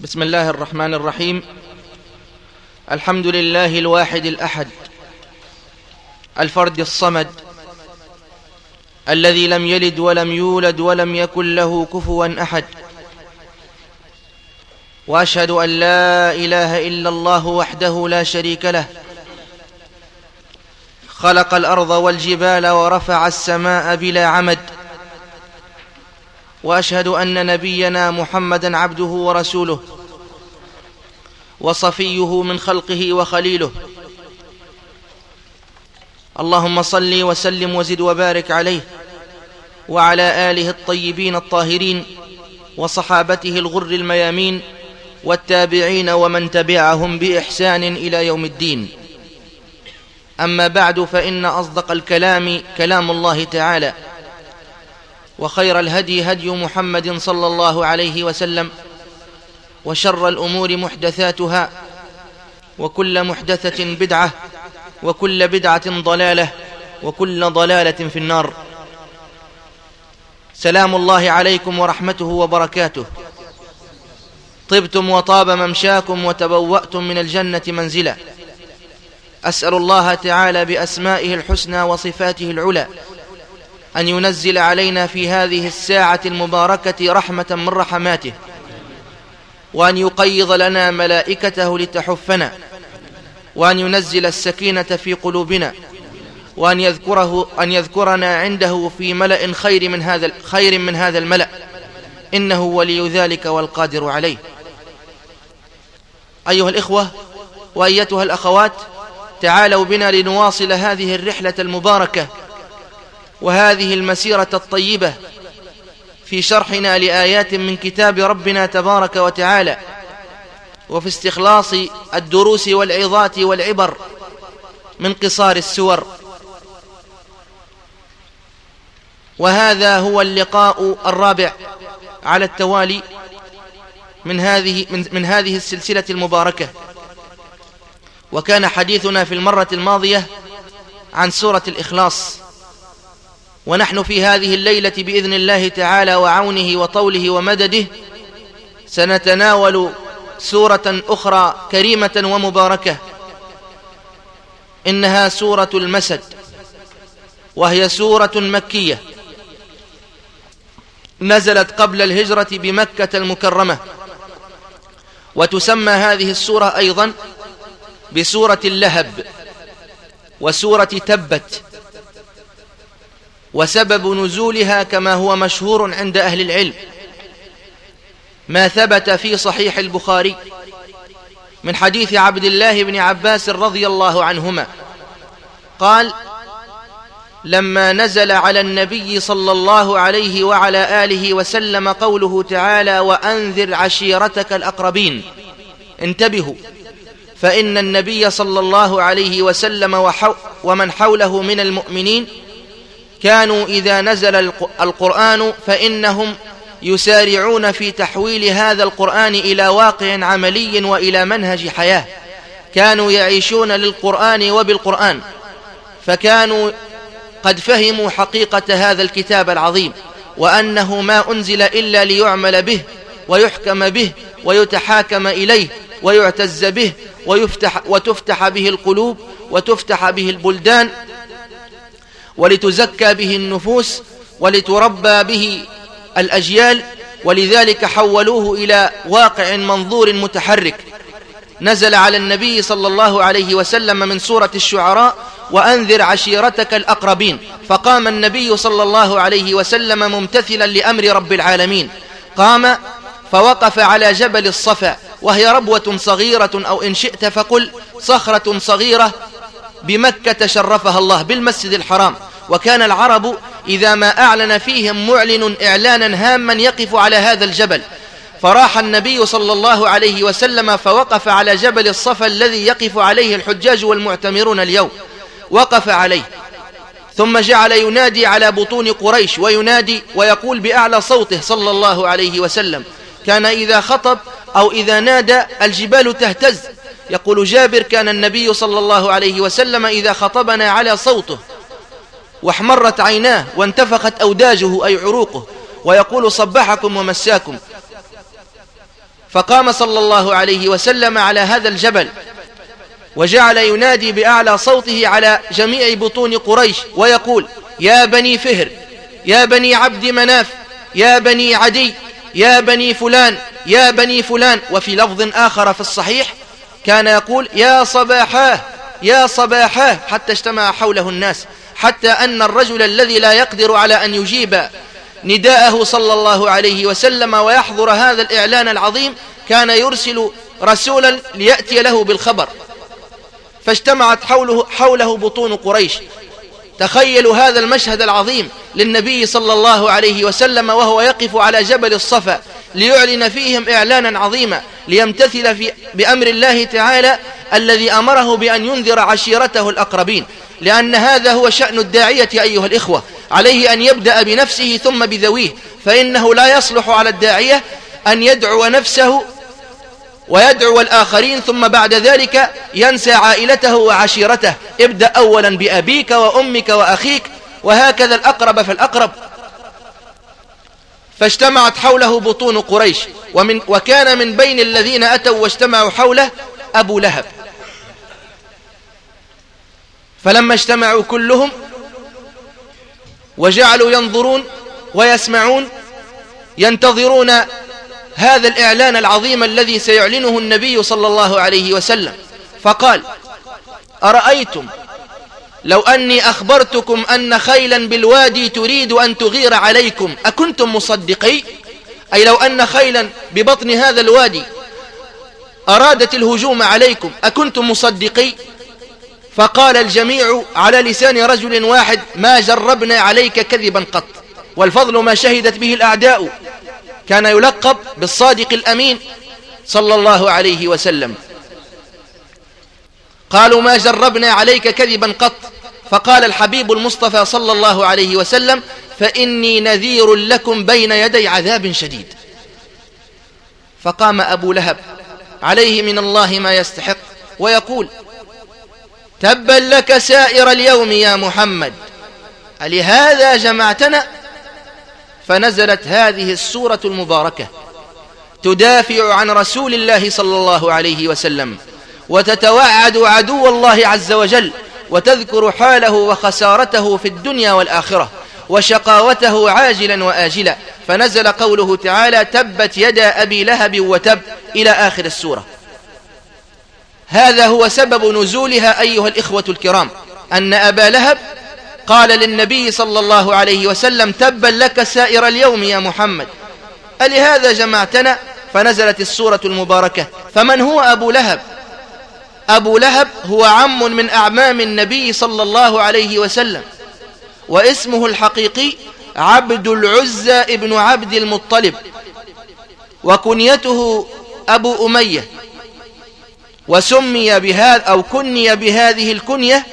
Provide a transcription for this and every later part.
بسم الله الرحمن الرحيم. الحمد لله الواحد الأحد الفرد الصمد الذي لم يلد ولم يولد ولم يكن له كفوا أحد. وأشهد أن لا إله إلا الله وحده لا شريك له. خلق الأرض والجبال ورفع السماء بلا عمد. وأشهد أن نبينا محمدا عبده ورسوله وصفيه من خلقه وخليله. اللهم صل وسلم وزد وبارك عليه وعلى آله الطيبين الطاهرين وصحابته الغر الميامين والتابعين ومن تبعهم بإحسان إلى يوم الدين. أما بعد فإن أصدق الكلام كلام الله تعالى. وخير الهدي هدي محمد صلى الله عليه وسلم وشر الأمور محدثاتها وكل محدثة بدعة وكل بدعة ضلالة وكل ضلالة في النار. سلام الله عليكم ورحمته وبركاته. طبتم وطاب ممشاكم وتبوأتم من الجنة منزلا. أسأل الله تعالى بأسمائه الحسنى وصفاته العلى أن ينزل علينا في هذه الساعة المباركة رحمة من رحماته وأن يقيض لنا ملائكته لتحفنا وأن ينزل السكينة في قلوبنا وأن يذكره أن يذكرنا عنده في ملأ خير من هذا خير من هذا الملأ إنه ولي ذلك والقادر عليه. أيها الإخوة وأيتها الأخوات تعالوا بنا لنواصل هذه الرحلة المباركة وهذه المسيرة الطيبة في شرحنا لآيات من كتاب ربنا تبارك وتعالى وفي استخلاص الدروس والعظات والعبر من قصار السور. وهذا هو اللقاء الرابع على التوالي من هذه من, من هذه السلسلة المباركة. وكان حديثنا في المرة الماضية عن سورة الإخلاص. ونحن في هذه الليلة بإذن الله تعالى وعونه وطوله ومدده سنتناول سورة أخرى كريمة ومباركة. إنها سورة المسد وهي سورة مكية. نزلت قبل الهجرة بمكة المكرمة. وتسمى هذه السورة أيضا بسورة اللهب وسورة تبت. وسبب نزولها كما هو مشهور عند أهل العلم. ما ثبت في صحيح البخاري من حديث عبد الله بن عباس رضي الله عنهما. قال لما نزل على النبي صلى الله عليه وعلى آله وسلم قوله تعالى وأنذر عشيرتك الأقربين انتبهوا. فإن النبي صلى الله عليه وسلم ومن حوله من المؤمنين كانوا إذا نزل القرآن فإنهم يسارعون في تحويل هذا القرآن إلى واقع عملي وإلى منهج حياة. كانوا يعيشون للقرآن وبالقرآن فكانوا قد فهموا حقيقة هذا الكتاب العظيم وأنه ما أنزل إلا ليعمل به ويحكم به ويتحاكم إليه ويعتز به ويفتح وتفتح به القلوب وتفتح به البلدان ولتزكى به النفوس ولتربى به الأجيال ولذلك حولوه إلى واقع منظور متحرك. نزل على النبي صلى الله عليه وسلم من سورة الشعراء وأنذر عشيرتك الأقربين فقام النبي صلى الله عليه وسلم ممتثلا لأمر رب العالمين. قام فوقف على جبل الصفا وهي ربوة صغيرة أو إن شئت فقل صخرة صغيرة بمكة شرفها الله بالمسجد الحرام. وكان العرب إذا ما أعلن فيهم معلن إعلانا هاما يقف على هذا الجبل. فراح النبي صلى الله عليه وسلم فوقف على جبل الصفا الذي يقف عليه الحجاج والمعتمرون اليوم. وقف عليه. ثم جعل ينادي على بطون قريش وينادي ويقول بأعلى صوته صلى الله عليه وسلم كان إذا خطب أو إذا نادى الجبال تهتز. يقول جابر كان النبي صلى الله عليه وسلم إذا خطبنا على صوته. واحمرت عيناه وانتفخت أوداجه أي عروقه ويقول صبحكم ومساكم. فقام صلى الله عليه وسلم على هذا الجبل وجعل ينادي بأعلى صوته على جميع بطون قريش ويقول يا بني فهر يا بني عبد مناف يا بني عدي يا بني فلان يا بني فلان. وفي لفظ آخر في الصحيح كان يقول يا صباحاه يا صباحاه حتى اجتمع حوله الناس. حتى أن الرجل الذي لا يقدر على أن يجيب نداءه صلى الله عليه وسلم ويحضر هذا الإعلان العظيم كان يرسل رسولا ليأتي له بالخبر. فاجتمعت حوله, حوله بطون قريش. تخيلوا هذا المشهد العظيم للنبي صلى الله عليه وسلم وهو يقف على جبل الصفا. ليعلن فيهم إعلانا عظيما ليمتثل في بأمر الله تعالى الذي أمره بأن ينذر عشيرته الأقربين. لأن هذا هو شأن الداعية أيها الإخوة عليه أن يبدأ بنفسه ثم بذويه فإنه لا يصلح على الداعية أن يدعو نفسه ويدعو الآخرين ثم بعد ذلك ينسى عائلته وعشيرته. ابدأ أولا بأبيك وأمك وأخيك وهكذا الأقرب فالأقرب. فاجتمعت حوله بطون قريش. ومن وكان من بين الذين أتوا واجتمعوا حوله أبو لهب. فلما اجتمعوا كلهم وجعلوا ينظرون ويسمعون ينتظرون هذا الإعلان العظيم الذي سيعلنه النبي صلى الله عليه وسلم. فقال أرأيتم لو أني أخبرتكم أن خيلا بالوادي تريد أن تغير عليكم أكنتم مصدقي؟ أي لو أن خيلا ببطن هذا الوادي أرادت الهجوم عليكم أكنتم مصدقي؟ فقال الجميع على لسان رجل واحد ما جربنا عليك كذبا قط والفضل ما شهدت به الأعداء. كان يلقب بالصادق الأمين صلى الله عليه وسلم. قالوا ما جربنا عليك كذبا قط. فقال الحبيب المصطفى صلى الله عليه وسلم فإني نذير لكم بين يدي عذاب شديد. فقام أبو لهب عليه من الله ما يستحق ويقول تبا لك سائر اليوم يا محمد ألهذا جمعتنا؟ فنزلت هذه السورة المباركة تدافع عن رسول الله صلى الله عليه وسلم. وتتوعد عدو الله عز وجل وتذكر حاله وخسارته في الدنيا والآخرة وشقاوته عاجلا وآجلا. فنزل قوله تعالى تبت يدا أبي لهب وتب إلى آخر السورة. هذا هو سبب نزولها أيها الإخوة الكرام أن أبا لهب قال للنبي صلى الله عليه وسلم تبا لك سائر اليوم يا محمد. ألهذا جمعتنا؟ فنزلت السورة المباركة. فمن هو أبو لهب؟ أبو لهب هو عم من أعمام النبي صلى الله عليه وسلم واسمه الحقيقي عبد العزى ابن عبد المطلب وكنيته أبو أمية وسمي بهذا أو كني بهذه الكنية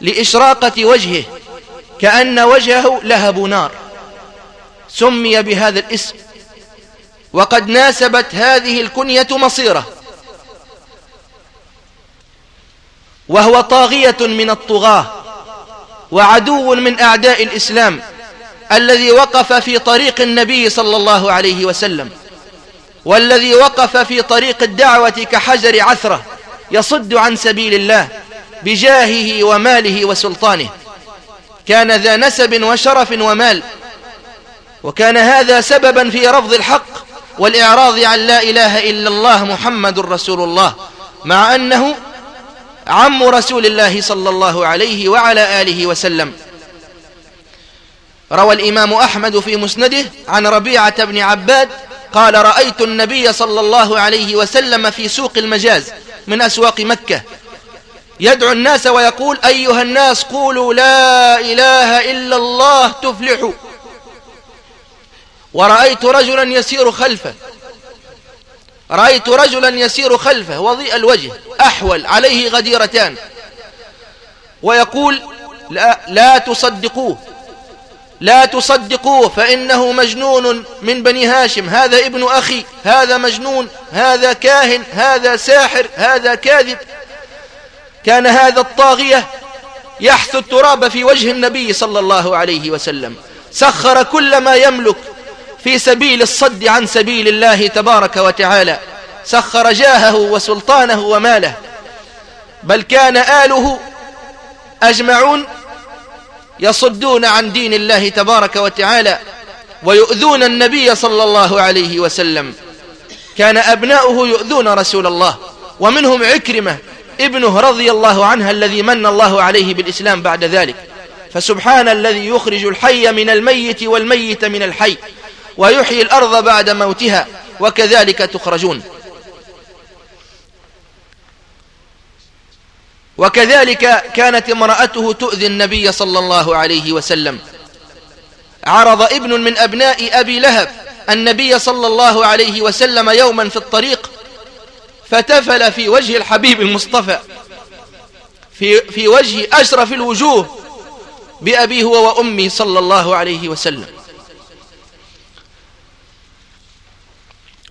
لإشراقة وجهه كأن وجهه لهب نار سمي بهذا الاسم وقد ناسبت هذه الكنية مصيره. وهو طاغية من الطغاة وعدو من أعداء الإسلام الذي وقف في طريق النبي صلى الله عليه وسلم والذي وقف في طريق الدعوة كحجر عثرة يصد عن سبيل الله بجاهه وماله وسلطانه. كان ذا نسب وشرف ومال وكان هذا سببا في رفض الحق والإعراض عن لا إله إلا الله محمد رسول الله مع أنه عم رسول الله صلى الله عليه وعلى آله وسلم. روى الإمام أحمد في مسنده عن ربيعة بن عباد قال رأيت النبي صلى الله عليه وسلم في سوق المجاز من أسواق مكة. يدعو الناس ويقول أيها الناس قولوا لا إله إلا الله تفلحوا. ورأيت رجلا يسير خلفه. رأيت رجلا يسير خلفه وضيء الوجه أحول عليه غديرتان. ويقول لا, لا تصدقوه لا تصدقوه فإنه مجنون من بني هاشم. هذا ابن أخي هذا مجنون هذا كاهن هذا ساحر هذا كاذب. كان هذا الطاغية يحث التراب في وجه النبي صلى الله عليه وسلم. سخر كل ما يملك في سبيل الصد عن سبيل الله تبارك وتعالى سخر جاهه وسلطانه وماله. بل كان آله أجمعون يصدون عن دين الله تبارك وتعالى ويؤذون النبي صلى الله عليه وسلم. كان أبناؤه يؤذون رسول الله ومنهم عكرمة ابنه رضي الله عنها الذي من الله عليه بالإسلام بعد ذلك. فسبحان الذي يخرج الحي من الميت والميت من الحي ويحيي الأرض بعد موتها وكذلك تخرجون. وكذلك كانت امرأته تؤذي النبي صلى الله عليه وسلم. عرض ابن من أبناء أبي لهب النبي صلى الله عليه وسلم يوما في الطريق فتفل في وجه الحبيب المصطفى في, في وجه أشرف الوجوه بأبيه هو وأمي صلى الله عليه وسلم.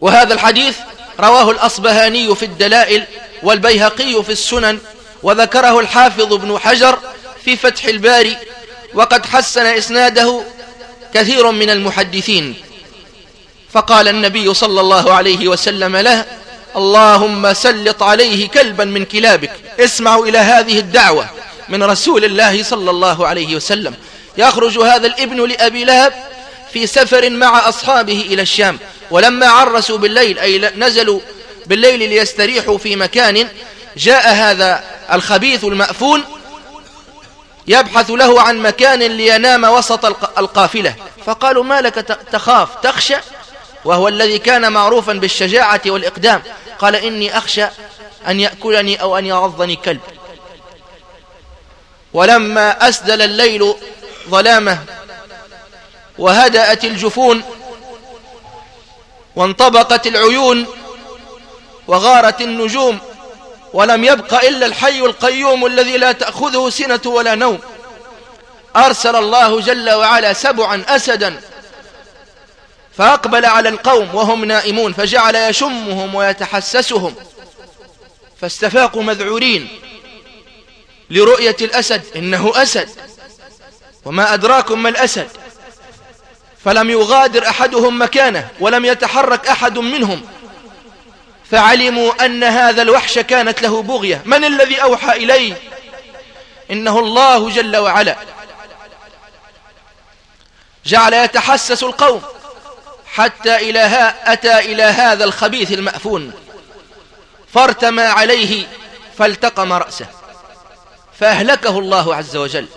وهذا الحديث رواه الأصبهاني في الدلائل والبيهقي في السنن وذكره الحافظ ابن حجر في فتح الباري وقد حسن إسناده كثير من المحدثين. فقال النبي صلى الله عليه وسلم له اللهم سلط عليه كلبا من كلابك اسمعوا إلى هذه الدعوة من رسول الله صلى الله عليه وسلم. يخرج هذا الابن لأبي لهب في سفر مع أصحابه إلى الشام ولما عرسوا بالليل أي نزلوا بالليل ليستريحوا في مكان جاء هذا الخبيث المأفون يبحث له عن مكان لينام وسط القافلة. فقالوا ما لك تخاف تخشى؟ وهو الذي كان معروفا بالشجاعة والإقدام. قال إني أخشى أن يأكلني أو أن يعضني كلب. ولما أسدل الليل ظلامه وهدأت الجفون وانطبقت العيون وغارت النجوم ولم يبق إلا الحي القيوم الذي لا تأخذه سنة ولا نوم. أرسل الله جل وعلا سبعا أسدا فأقبل على القوم وهم نائمون فجعل يشمهم ويتحسسهم فاستفاقوا مذعورين لرؤية الأسد إنه أسد. وما أدراكم ما الأسد؟ فلم يغادر أحدهم مكانه ولم يتحرك أحد منهم. فعلموا أن هذا الوحش كانت له بغية. من الذي أوحى إليه؟ إنه الله جل وعلا. جعل يتحسس القوم حتى إلى ها أتى إلى هذا الخبيث المأفون. فارتمى عليه فالتقم رأسه. فأهلكه الله عز وجل.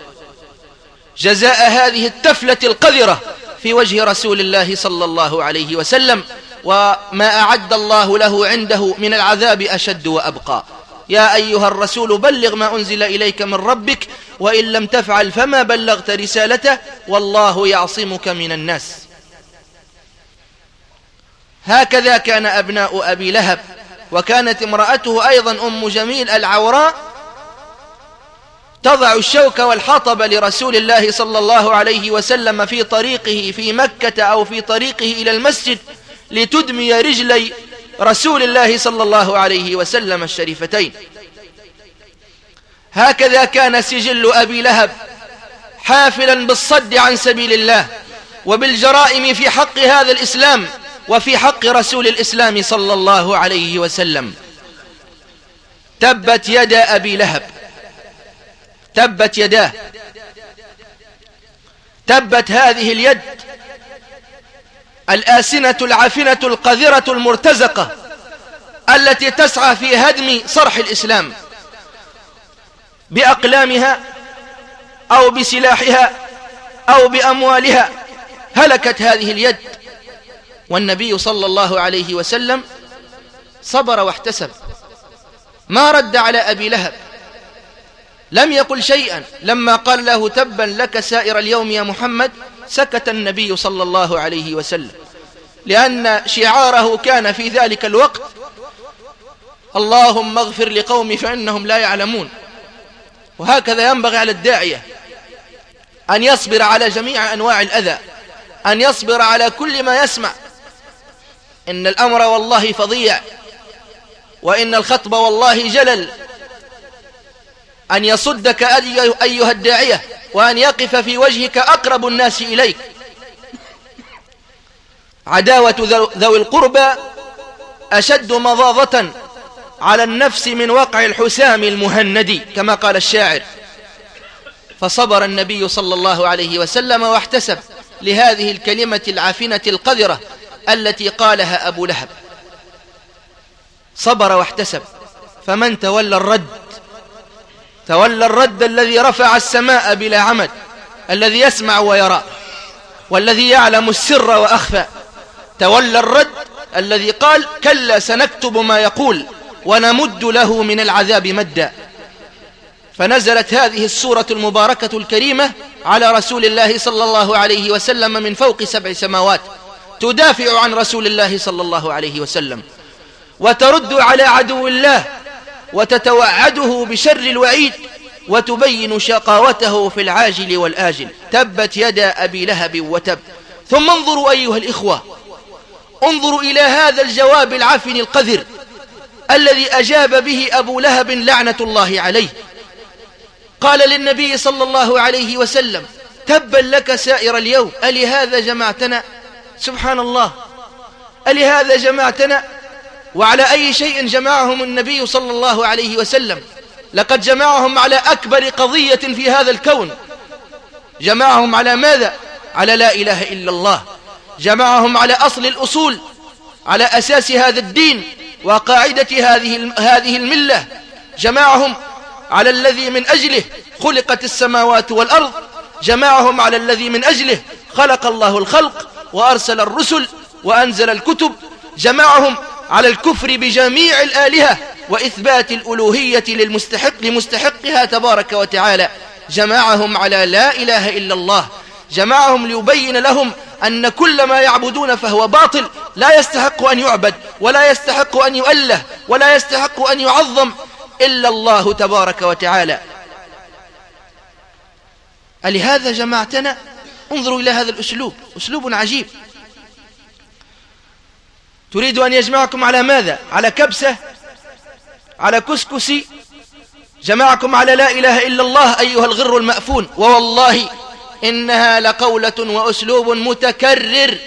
جزاء هذه التفلة القذرة. في وجه رسول الله صلى الله عليه وسلم وما أعد الله له عنده من العذاب أشد وأبقى. يا أيها الرسول بلغ ما أنزل إليك من ربك وإن لم تفعل فما بلغت رسالته والله يعصمك من الناس. هكذا كان أبناء أبي لهب وكانت امرأته أيضا أم جميل العوراء تضع الشوك والحطب لرسول الله صلى الله عليه وسلم في طريقه في مكة أو في طريقه إلى المسجد لتدمي رجلي رسول الله صلى الله عليه وسلم الشريفتين. هكذا كان سجل أبي لهب حافلا بالصد عن سبيل الله وبالجرائم في حق هذا الإسلام وفي حق رسول الإسلام صلى الله عليه وسلم. تبت يد أبي لهب. تبت يداه. تبت هذه اليد الآسنة العافنة القذرة المرتزقة التي تسعى في هدم صرح الإسلام بأقلامها أو بسلاحها أو بأموالها. هلكت هذه اليد والنبي صلى الله عليه وسلم صبر واحتسب. ما رد على أبي لهب لم يقل شيئا. لما قال له تبا لك سائر اليوم يا محمد سكت النبي صلى الله عليه وسلم. لأن شعاره كان في ذلك الوقت اللهم اغفر لقومي فإنهم لا يعلمون. وهكذا ينبغي على الداعية أن يصبر على جميع أنواع الأذى أن يصبر على كل ما يسمع. إن الأمر والله فظيع وإن الخطب والله جلل. أن يصدك أيها الداعية وأن يقف في وجهك أقرب الناس إليك. عداوة ذوي القربى أشد مضاضة على النفس من وقع الحسام المهندي كما قال الشاعر. فصبر النبي صلى الله عليه وسلم واحتسب لهذه الكلمة العافنة القذرة التي قالها أبو لهب. صبر واحتسب فمن تولى الرد تولى الرد الذي رفع السماء بلا عمد الذي يسمع ويرى والذي يعلم السر وأخفى. تولى الرد الذي قال كلا سنكتب ما يقول ونمد له من العذاب مدا. فنزلت هذه السورة المباركة الكريمة على رسول الله صلى الله عليه وسلم من فوق سبع سماوات تدافع عن رسول الله صلى الله عليه وسلم وترد على عدو الله وتتوعده بشر الوعيد وتبين شقاوته في العاجل والآجل. تبت يدا أبي لهب وتب. ثم انظروا أيها الإخوة انظروا إلى هذا الجواب العفن القذر الذي أجاب به أبو لهب لعنة الله عليه. قال للنبي صلى الله عليه وسلم تبا لك سائر اليوم ألهذا جمعتنا؟ سبحان الله. ألهذا جمعتنا؟ وعلى أي شيء جمعهم النبي صلى الله عليه وسلم. لقد جمعهم على أكبر قضية في هذا الكون. جمعهم على ماذا؟ على لا إله إلا الله. جمعهم على أصل الأصول على أساس هذا الدين وقاعدة هذه هذه الملة. جمعهم على الذي من أجله خلقت السماوات والأرض. جمعهم على الذي من أجله خلق الله الخلق وأرسل الرسل وأنزل الكتب. جمعهم على الكفر بجميع الآلهة وإثبات الألوهية للمستحق لمستحقها تبارك وتعالى. جمعهم على لا إله إلا الله. جمعهم ليبين لهم أن كل ما يعبدون فهو باطل لا يستحق أن يعبد ولا يستحق أن يؤله ولا يستحق أن يعظم إلا الله تبارك وتعالى. ألهذا جمعتنا؟ انظروا إلى هذا الأسلوب. أسلوب عجيب. تريد أن يجمعكم على ماذا؟ على كبسة؟ على كسكسي؟ جمعكم على لا إله إلا الله أيها الغر المأفون. ووالله إنها لقولة وأسلوب متكرر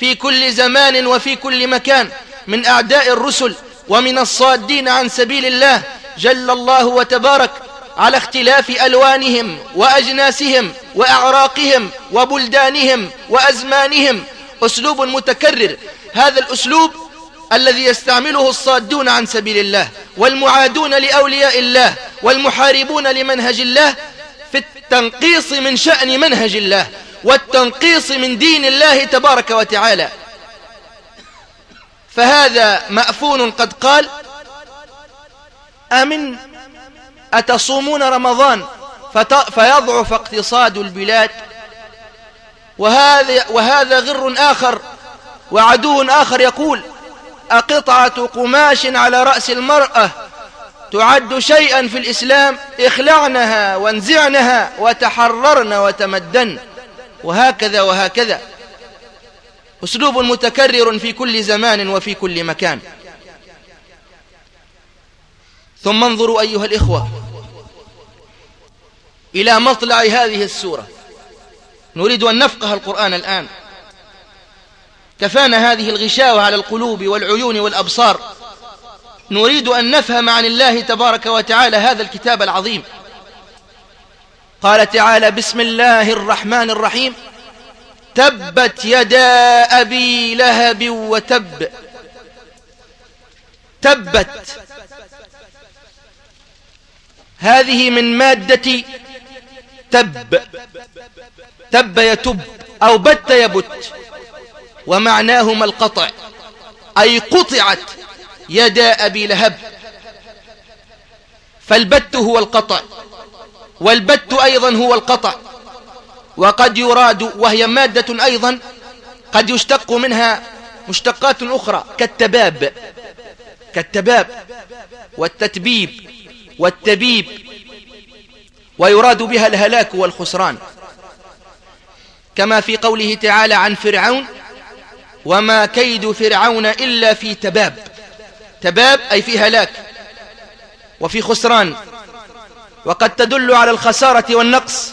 في كل زمان وفي كل مكان. من أعداء الرسل ومن الصادين عن سبيل الله جل الله وتبارك على اختلاف ألوانهم وأجناسهم وأعراقهم وبلدانهم وأزمانهم أسلوب متكرر. هذا الأسلوب الذي يستعمله الصادون عن سبيل الله والمعادون لأولياء الله والمحاربون لمنهج الله في التنقيص من شأن منهج الله والتنقيص من دين الله تبارك وتعالى. فهذا مأفون قد قال أمن أتصومون رمضان فيضعف اقتصاد البلاد وهذا, وهذا غر آخر وعدو آخر يقول أقطعة قماش على رأس المرأة تعد شيئا في الإسلام اخلعنها وانزعنها وتحررن وتمدن وهكذا وهكذا أسلوب متكرر في كل زمان وفي كل مكان ثم انظروا أيها الإخوة إلى مطلع هذه السورة نريد أن نفقه القرآن الآن. كفانا هذه الغشاوة على القلوب والعيون والأبصار. نريد أن نفهم عن الله تبارك وتعالى هذا الكتاب العظيم. قال تعالى بسم الله الرحمن الرحيم. تبت يدا أبي لهب وتب. تبت. هذه من مادة تب. تب يتب أو بت يبت ومعناهما القطع أي قطعت يدا أبي لهب فالبت هو القطع والبت أيضا هو القطع. وقد يراد وهي مادة أيضا قد يشتق منها مشتقات أخرى كالتباب. كالتباب والتتبيب والتبيب ويراد بها الهلاك والخسران. كما في قوله تعالى عن فرعون وما كيد فرعون إلا في تباب. تباب أي في هلاك وفي خسران. وقد تدل على الخسارة والنقص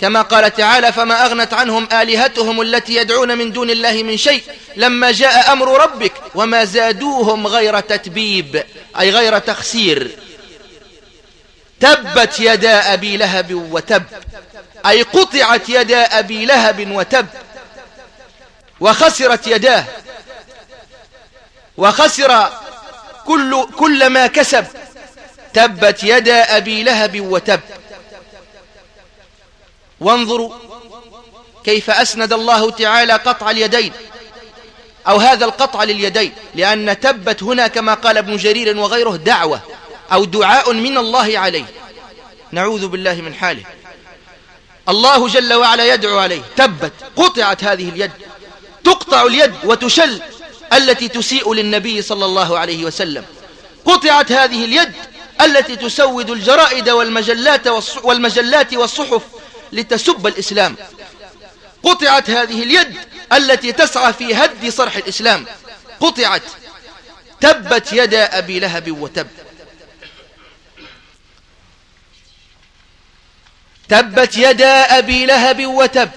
كما قال تعالى فما أغنت عنهم آلهتهم التي يدعون من دون الله من شيء لما جاء أمر ربك وما زادوهم غير تتبيب أي غير تخسير. تبت يدا أبي لهب وتب. أي قطعت يدا أبي لهب وتب وخسرت يداه وخسر كل, كل ما كسب تبت يدا أبي لهب وتب. وانظروا كيف أسند الله تعالى قطع اليدين أو هذا القطع لليدين لأن تبت هنا كما قال ابن جرير وغيره دعوة أو دعاء من الله عليه. نعوذ بالله من حاله. الله جل وعلا يدعو عليه. تبت قطعت هذه اليد. تقطع اليد وتشل التي تسيء للنبي صلى الله عليه وسلم. قطعت هذه اليد التي تسود الجرائد والمجلات, والمجلات والصحف لتسب الإسلام. قطعت هذه اليد التي تسعى في هد صرح الإسلام. قطعت. تبت يدا أبي لهب وتب. تبت يدا أبي لهب وتب.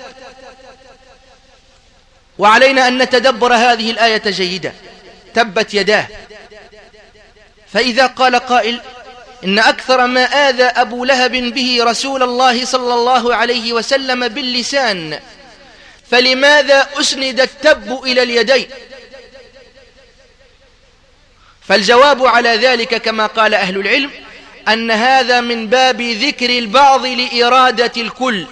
وعلينا أن نتدبر هذه الآية جيدا. تبت يداه فإذا قال قائل إن أكثر ما آذى أبو لهب به رسول الله صلى الله عليه وسلم باللسان فلماذا أسند التب إلى اليدين؟ فالجواب على ذلك كما قال أهل العلم أن هذا من باب ذكر البعض لإرادة الكل.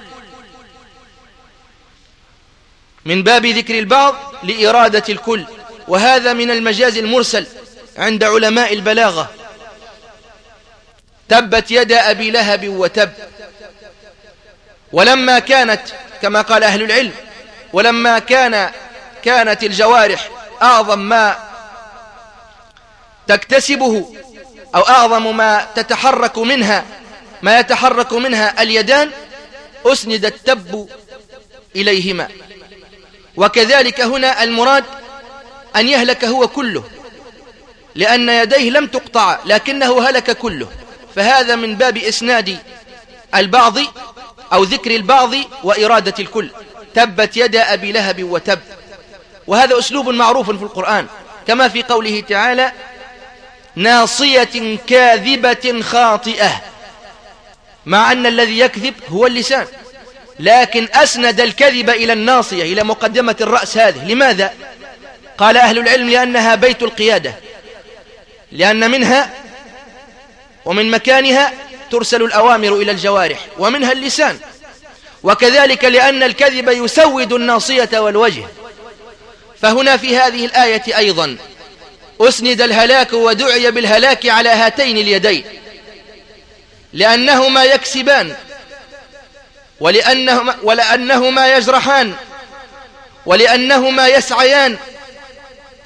من باب ذكر البعض لإرادة الكل. وهذا من المجاز المرسل عند علماء البلاغة. تبت يد أبي لهب وتب. ولما كانت كما قال أهل العلم ولما كان كانت الجوارح أعظم ما تكتسبه أو أعظم ما تتحرك منها ما يتحرك منها اليدان أسند التب إليهما. وكذلك هنا المراد أن يهلك هو كله لأن يديه لم تقطع لكنه هلك كله. فهذا من باب إسناد البعض أو ذكر البعض وإرادة الكل. تبت يد أبي لهب وتب. وهذا أسلوب معروف في القرآن كما في قوله تعالى ناصية كاذبة خاطئة. مع أن الذي يكذب هو اللسان. لكن أسند الكذب إلى الناصية إلى مقدمة الرأس هذه. لماذا؟ قال أهل العلم لأنها بيت القيادة. لأن منها ومن مكانها ترسل الأوامر إلى الجوارح ومنها اللسان. وكذلك لأن الكذب يسود الناصية والوجه. فهنا في هذه الآية أيضا أسند الهلاك ودعي بالهلاك على هاتين اليدين لأنهما يكسبان ولأنهما, ولأنهما يجرحان ولأنهما يسعيان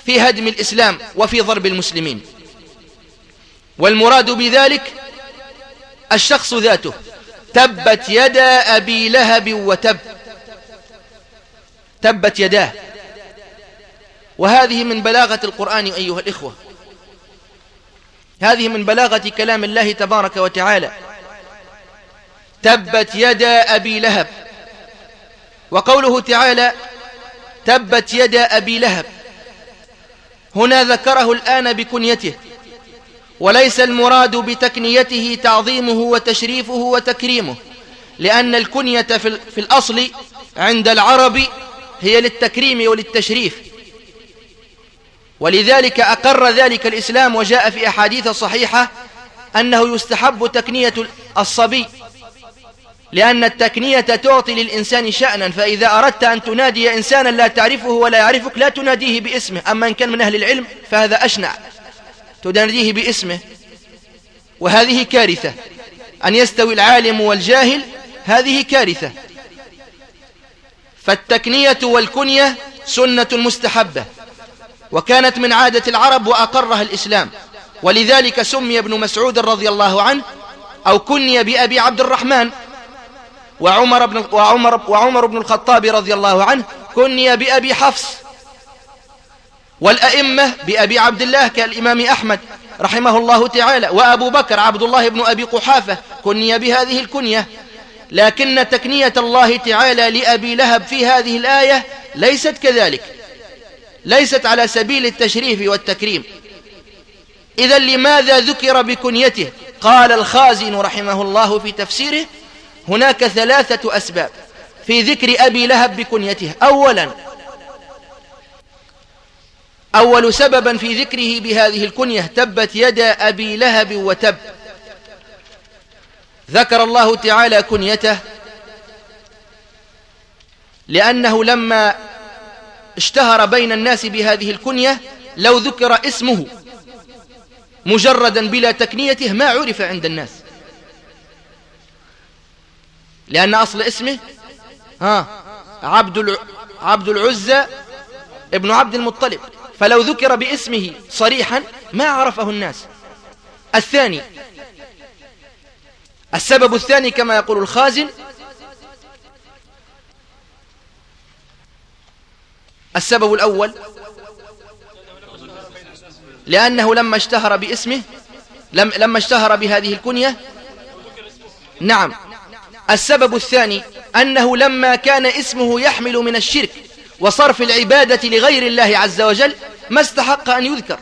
في هدم الإسلام وفي ضرب المسلمين والمراد بذلك الشخص ذاته تبت يدا أبي لهب وتب تبت يداه وهذه من بلاغة القرآن أيها الإخوة. هذه من بلاغة كلام الله تبارك وتعالى. تبت يدا أبي لهب. وقوله تعالى تبت يدا أبي لهب. هنا ذكره الآن بكنيته. وليس المراد بتكنيته تعظيمه وتشريفه وتكريمه لأن الكنية في الأصل عند العرب هي للتكريم وللتشريف. ولذلك أقر ذلك الإسلام وجاء في أحاديث صحيحة أنه يستحب تكنية الصبي لأن التكنية تعطي للإنسان شأنا فإذا أردت أن تنادي إنسانا لا تعرفه ولا يعرفك لا تناديه باسمه. أما إن كان من أهل العلم فهذا أشنع تناديه باسمه. وهذه كارثة. أن يستوي العالم والجاهل هذه كارثة. فالتكنية والكنية سنة مستحبة. وكانت من عادة العرب وأقرها الإسلام. ولذلك سمي ابن مسعود رضي الله عنه أو كني بأبي عبد الرحمن. وعمر بن, وعمر, وعمر بن الخطاب رضي الله عنه كني بأبي حفص. والأئمة بأبي عبد الله كالإمام أحمد رحمه الله تعالى وأبو بكر عبد الله بن أبي قحافة كني بهذه الكنية. لكن تكنية الله تعالى لأبي لهب في هذه الآية ليست كذلك. ليست على سبيل التشريف والتكريم. إذا لماذا ذكر بكنيته؟ قال الخازن رحمه الله في تفسيره هناك ثلاثة أسباب في ذكر أبي لهب بكنيته. أولا أول سببا في ذكره بهذه الكنية تبت يد أبي لهب وتب. ذكر الله تعالى كنيته لأنه لما اشتهر بين الناس بهذه الكنية لو ذكر اسمه مجردا بلا تكنيته ما عرف عند الناس. لأن أصل اسمه ها عبد عبد العزة ابن عبد المطلب. فلو ذكر باسمه صريحا ما عرفه الناس. الثاني السبب الثاني كما يقول الخازن السبب الأول لأنه لما اشتهر باسمه لم لما اشتهر بهذه الكنية نعم. السبب الثاني أنه لما كان اسمه يحمل من الشرك وصرف العبادة لغير الله عز وجل ما استحق أن يذكر.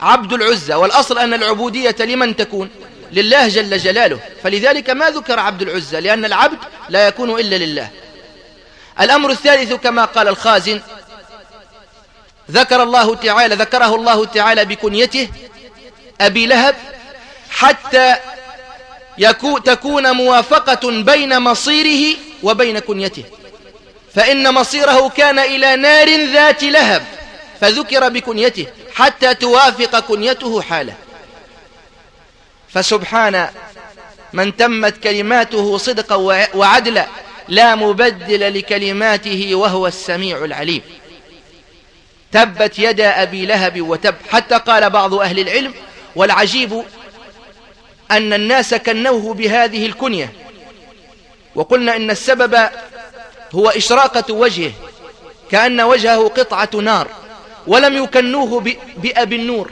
عبد العزة والأصل أن العبودية لمن تكون؟ لله جل جلاله. فلذلك ما ذكر عبد العزة؟ لأن العبد لا يكون إلا لله. الأمر الثالث كما قال الخازن ذكر الله تعالى ذكره الله تعالى بكنيته أبي لهب حتى يكو تكون موافقة بين مصيره وبين كنيته. فإن مصيره كان إلى نار ذات لهب فذكر بكنيته حتى توافق كنيته حاله. فسبحان من تمت كلماته صدقا وعدلا لا مبدل لكلماته وهو السميع العليم. تبت يدا أبي لهب وتب. حتى قال بعض أهل العلم والعجيب أن الناس كنوه بهذه الكنية. وقلنا إن السبب هو إشراقة وجهه كأن وجهه قطعة نار ولم يكنوه بأبي النور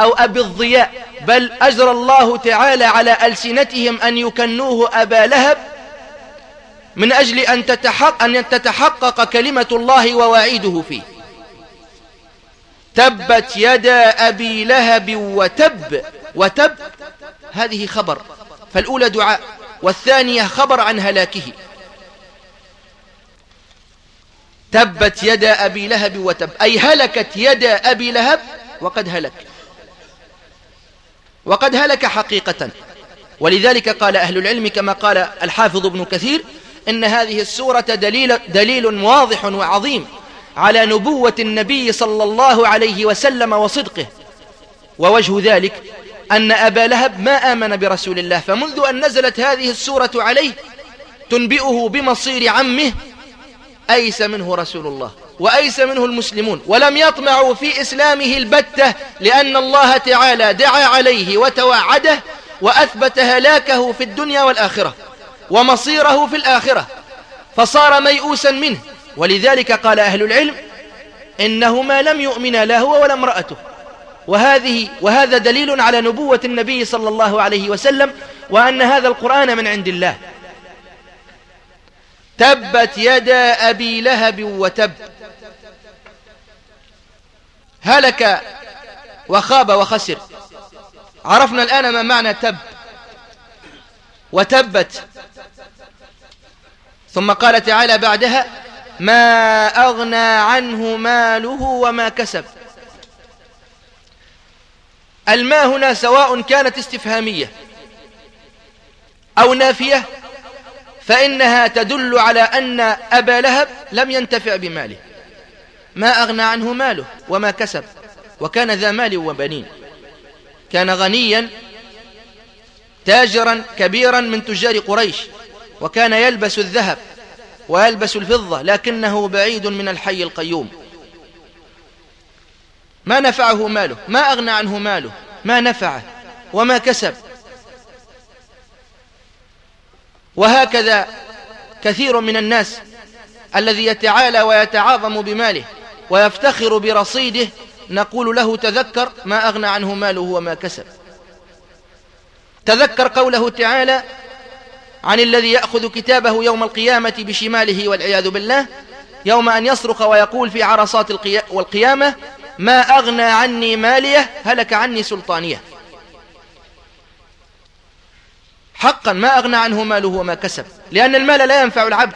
أو أبي الضياء بل أجرى الله تعالى على ألسنتهم أن يكنوه أبا لهب من أجل أن تتحقق, أن تتحقق كلمة الله وواعيده فيه. تبت يدا أبي لهب وتب وتب. هذه خبر. فالأولى دعاء والثانية خبر عن هلاكه. تبت يدا أبي لهب وتب. أي هلكت يدا أبي لهب وقد هلك. وقد هلك حقيقة. ولذلك قال أهل العلم كما قال الحافظ ابن كثير إن هذه السورة دليل, دليل واضح وعظيم. على نبوة النبي صلى الله عليه وسلم وصدقه. ووجه ذلك أن أبا لهب ما آمن برسول الله فمنذ أن نزلت هذه السورة عليه تنبئه بمصير عمه أيس منه رسول الله وأيس منه المسلمون ولم يطمعوا في إسلامه البتة لأن الله تعالى دعا عليه وتوعده وأثبت هلاكه في الدنيا والآخرة ومصيره في الآخرة فصار ميؤوسا منه. ولذلك قال أهل العلم إنهما لم يؤمن لا هو ولا امرأته. وهذه وهذا دليل على نبوة النبي صلى الله عليه وسلم وأن هذا القرآن من عند الله. تبت يدا أبي لهب وتب. هلك وخاب وخسر. عرفنا الآن ما معنى تب. وتبت. ثم قال تعالى بعدها ما أغنى عنه ماله وما كسب. الماء هنا سواء كانت استفهامية أو نافية فإنها تدل على أن أبا لهب لم ينتفع بماله. ما أغنى عنه ماله وما كسب وكان ذا مال وبنين. كان غنيا تاجرا كبيرا من تجار قريش وكان يلبس الذهب. ويلبس الفضة لكنه بعيد من الحي القيوم. ما نفعه ماله ما أغنى عنه ماله ما نفعه وما كسب. وهكذا كثير من الناس الذي يتعالى ويتعاظم بماله ويفتخر برصيده نقول له تذكر ما أغنى عنه ماله وما كسب. تذكر قوله تعالى عن الذي يأخذ كتابه يوم القيامة بشماله والعياذ بالله يوم أن يصرخ ويقول في عرصات والقيامة ما أغنى عني ماليه هلك عني سلطانيه. حقا ما أغنى عنه ماله وما كسب لأن المال لا ينفع العبد.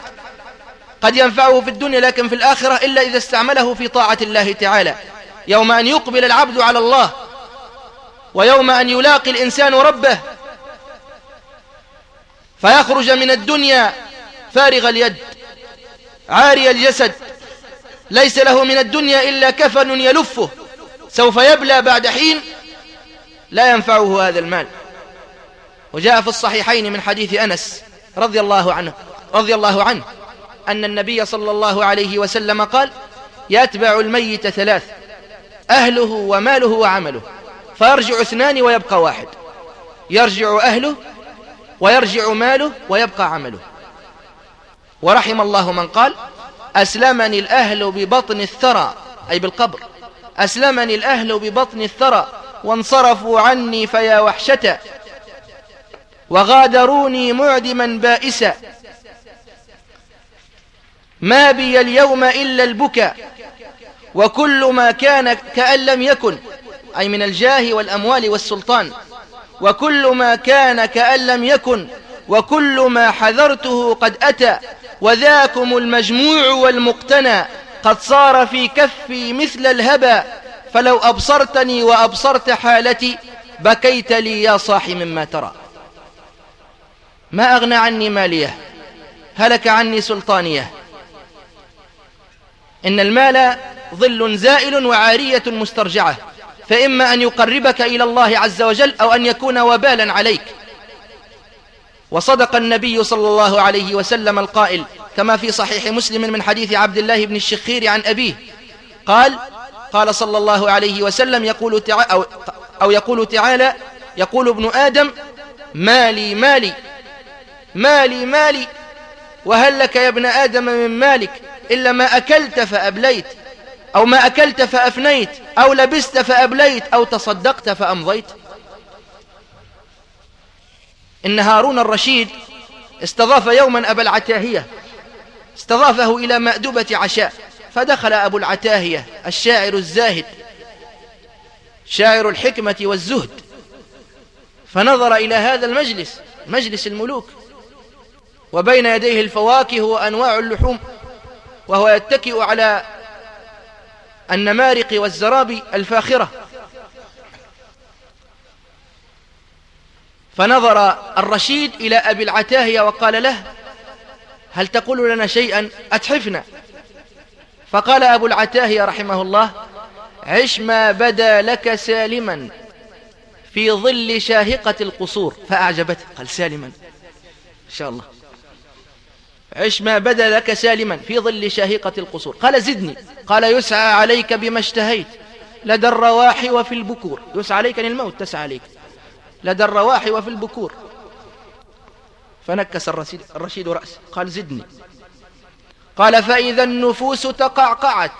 قد ينفعه في الدنيا لكن في الآخرة إلا إذا استعمله في طاعة الله تعالى. يوم أن يقبل العبد على الله ويوم أن يلاقي الإنسان ربه فيخرج من الدنيا فارغ اليد عاري الجسد. ليس له من الدنيا إلا كفن يلفه. سوف يبلى بعد حين لا ينفعه هذا المال. وجاء في الصحيحين من حديث أنس رضي الله عنه رضي الله عنه أن النبي صلى الله عليه وسلم قال يتبع الميت ثلاث أهله وماله وعمله فيرجع اثنان ويبقى واحد. يرجع أهله ويرجع ماله ويبقى عمله. ورحم الله من قال أسلمني الأهل ببطن الثرى أي بالقبر. أسلمني الأهل ببطن الثرى وانصرفوا عني فيا وحشة. وغادروني معدما بائسا. ما بي اليوم إلا البكاء وكل ما كان كأن لم يكن أي من الجاه والأموال والسلطان. وكل ما كان كأن لم يكن وكل ما حذرته قد أتى وذاكم المجموع والمقتنى قد صار في كفي مثل الهبى فلو أبصرتني وأبصرت حالتي بكيت لي يا صاح مما ترى. ما أغنى عني مالية؟ هلك عني سلطانية. إن المال ظل زائل وعارية مسترجعة. فإما أن يقربك إلى الله عز وجل أو أن يكون وبالا عليك. وصدق النبي صلى الله عليه وسلم القائل كما في صحيح مسلم من حديث عبد الله بن الشخير عن أبيه. قال قال صلى الله عليه وسلم يقول تعالى أو, أو يقول تعالى يقول ابن آدم مالي مالي مالي مالي وهل لك يا ابن آدم من مالك؟ إلا ما أكلت فأبليت. أو ما أكلت فأفنيت أو لبست فأبليت أو تصدقت فأمضيت. إن هارون الرشيد استضاف يوما أبا العتاهية استضافه إلى مأدبة عشاء فدخل أبو العتاهية الشاعر الزاهد شاعر الحكمة والزهد. فنظر إلى هذا المجلس مجلس الملوك وبين يديه الفواكه وأنواع اللحوم وهو يتكئ على النمارق والزراب الفاخرة. فنظر الرشيد إلى أبي العتاهية وقال له هل تقول لنا شيئا؟ أتحفنا. فقال أبو العتاهية رحمه الله عش ما بدا لك سالما في ظل شاهقة القصور. فأعجبته قال سالما. إن شاء الله. عش ما بدا لك سالما في ظل شاهقة القصور. قال زدني. قال يسعى عليك بما اشتهيت. لدى الرواح وفي البكور. يسعى عليك الموت تسعى عليك. لدى الرواح وفي البكور. فنكس الرشيد, الرشيد رأسه. قال زدني. قال فإذا النفوس تقعقعت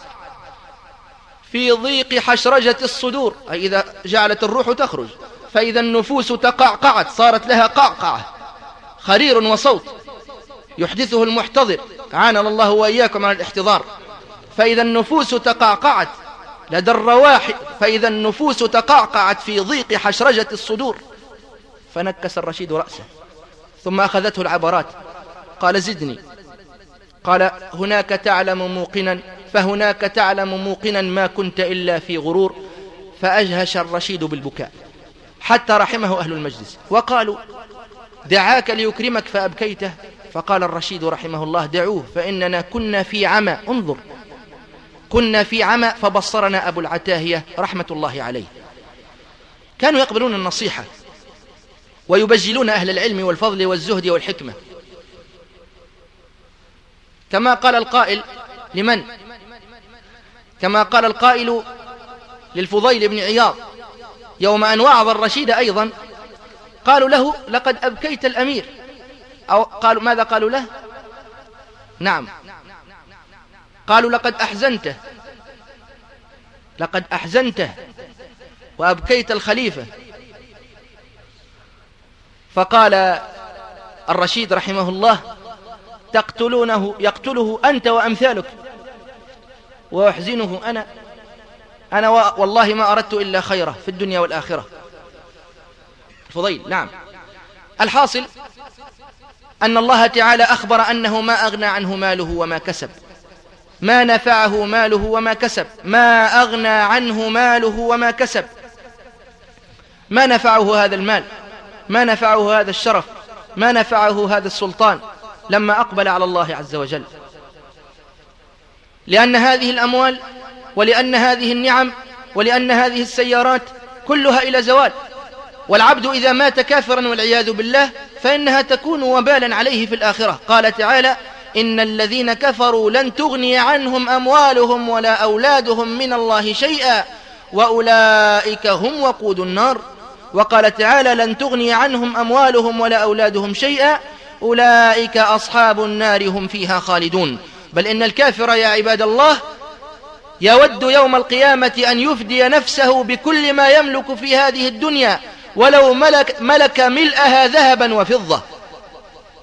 في ضيق حشرجة الصدور. أي إذا جعلت الروح تخرج. فإذا النفوس تقعقعت. صارت لها قعقعة. خرير وصوت. يحدثه المحتضر. عانى الله وإياكم عن الاحتضار. فإذا النفوس تقعقعت لدى الرواح فإذا النفوس تقعقعت في ضيق حشرجة الصدور. فنكس الرشيد رأسه ثم أخذته العبرات. قال زدني. قال هناك تعلم موقنا فهناك تعلم موقنا ما كنت إلا في غرور. فأجهش الرشيد بالبكاء. حتى رحمه أهل المجلس. وقالوا دعاك ليكرمك فأبكيته. فقال الرشيد رحمه الله دعوه فإننا كنا في عمى انظر. كنا في عمى فبصرنا أبو العتاهية رحمة الله عليه. كانوا يقبلون النصيحة ويبجلون أهل العلم والفضل والزهد والحكمة. كما قال القائل لمن؟ كما قال القائل للفضيل بن عياض يوم أن وعظ الرشيد أيضا قالوا له لقد أبكيت الأمير. أو قالوا ماذا قالوا له؟ نعم. قالوا لقد أحزنته. لقد أحزنته وأبكيت الخليفة. فقال, الرشيد رحمه الله تقتلونه يقتله أنت وأمثالك. ويحزنه أنا. أنا والله ما أردت إلا خيره في الدنيا والآخرة. فضيل نعم. الحاصل أن الله تعالى أخبر أنه ما أغنى عنه ماله وما كسب. ما نفعه ماله وما كسب. ما أغنى عنه ماله وما كسب. ما نفعه هذا المال. ما نفعه هذا الشرف. ما نفعه هذا السلطان. لما أقبل على الله عز وجل. لأن هذه الأموال ولأن هذه النعم ولأن هذه السيارات كلها إلى زوال. والعبد إذا مات كافرا والعياذ بالله فإنها تكون وبالا عليه في الآخرة. قال تعالى إن الذين كفروا لن تغني عنهم أموالهم ولا أولادهم من الله شيئا وأولئك هم وقود النار. وقال تعالى لن تغني عنهم أموالهم ولا أولادهم شيئا أولئك أصحاب النار هم فيها خالدون. بل إن الكافر يا عباد الله يود يوم القيامة أن يفدي نفسه بكل ما يملك في هذه الدنيا ولو ملك, ملك ملئها ذهبا وفضة.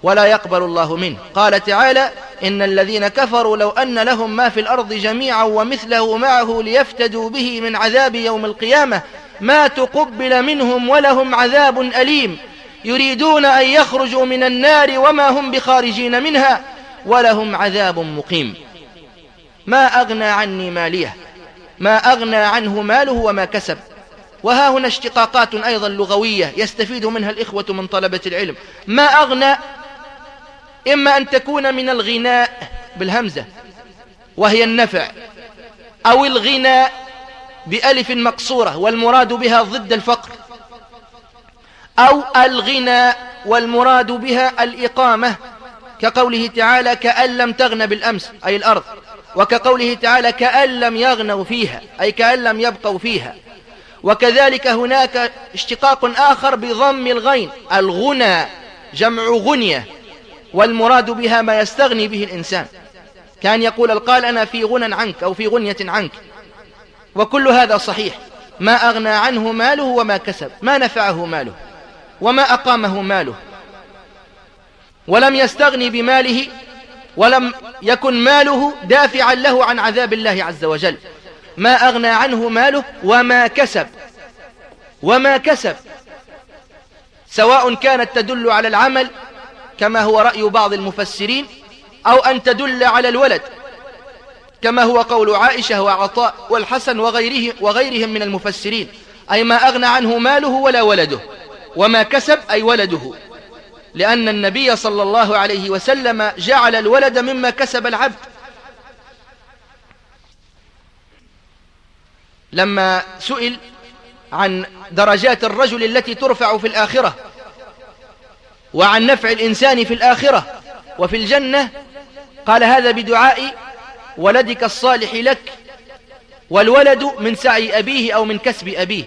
ولا يقبل الله منه. قال تعالى إن الذين كفروا لو أن لهم ما في الأرض جميعا ومثله معه ليفتدوا به من عذاب يوم القيامة. ما تقبل منهم ولهم عذاب أليم. يريدون أن يخرجوا من النار وما هم بخارجين منها ولهم عذاب مقيم. ما أغنى عني ماليه. ما أغنى عنه ماله وما كسب. وها هنا اشتقاقات أيضا لغوية يستفيد منها الإخوة من طلبة العلم. ما أغنى إما أن تكون من الغناء بالهمزة وهي النفع أو الغناء بألف مقصورة والمراد بها ضد الفقر أو الغنى والمراد بها الإقامة كقوله تعالى كأن لم تغن بالأمس أي الأرض وكقوله تعالى كأن لم يغنوا فيها أي كأن لم يبقوا فيها وكذلك هناك اشتقاق آخر بضم الغين الغنى جمع غنية والمراد بها ما يستغني به الإنسان. كان يقول القال أنا في غنى عنك أو في غنية عنك. وكل هذا صحيح. ما أغنى عنه ماله وما كسب ما نفعه ماله وما أقامه ماله. ولم يستغني بماله ولم يكن ماله دافعا له عن عذاب الله عز وجل. ما أغنى عنه ماله وما كسب. وما كسب. سواء كانت تدل على العمل كما هو رأي بعض المفسرين أو أن تدل على الولد كما هو قول عائشة وعطاء والحسن وغيره وغيرهم من المفسرين. أي ما أغنى عنه ماله ولا ولده. وما كسب أي ولده. لأن النبي صلى الله عليه وسلم جعل الولد مما كسب العبد. لما سئل عن درجات الرجل التي ترفع في الآخرة وعن نفع الإنسان في الآخرة وفي الجنة. قال هذا بدعاء ولدك الصالح لك والولد من سعي أبيه أو من كسب أبيه.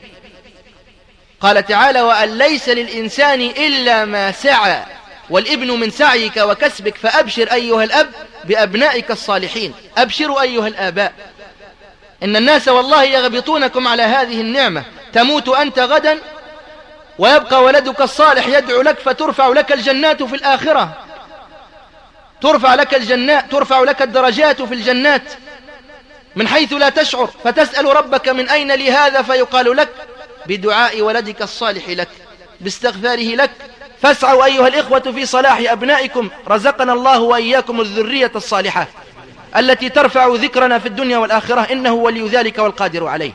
قال تعالى وأن ليس للإنسان إلا ما سعى والابن من سعيك وكسبك فأبشر أيها الأب بأبنائك الصالحين. أبشروا أيها الآباء. إن الناس والله يغبطونكم على هذه النعمة. تموت أنت غدا ويبقى ولدك الصالح يدعو لك فترفع لك الجنات في الآخرة. ترفع لك الجنات ترفع لك الدرجات في الجنات. من حيث لا تشعر فتسأل ربك من أين لي هذا؟ فيقال لك بدعاء ولدك الصالح لك باستغفاره لك. فاسعوا أيها الإخوة في صلاح أبنائكم رزقنا الله وإياكم الذرية الصالحة التي ترفع ذكرنا في الدنيا والآخرة. إنه ولي ذلك والقادر عليه.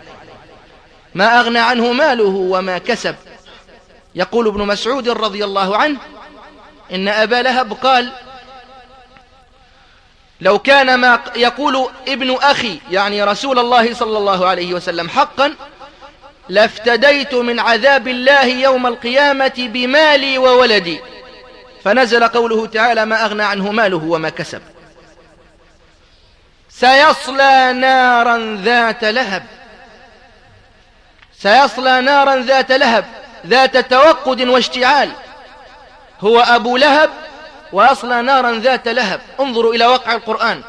ما أغنى عنه ماله وما كسب. يقول ابن مسعود رضي الله عنه إن أبا لهب قال لو كان ما يقول ابن أخي يعني رسول الله صلى الله عليه وسلم حقا لافتديت من عذاب الله يوم القيامة بمالي وولدي. فنزل قوله تعالى ما أغنى عنه ماله وما كسب. سيصلى نارا ذات لهب. سيصلى نارا ذات لهب ذات توقد واشتعال. هو أبو لهب ويصلى نارا ذات لهب. انظروا إلى وقع القرآن.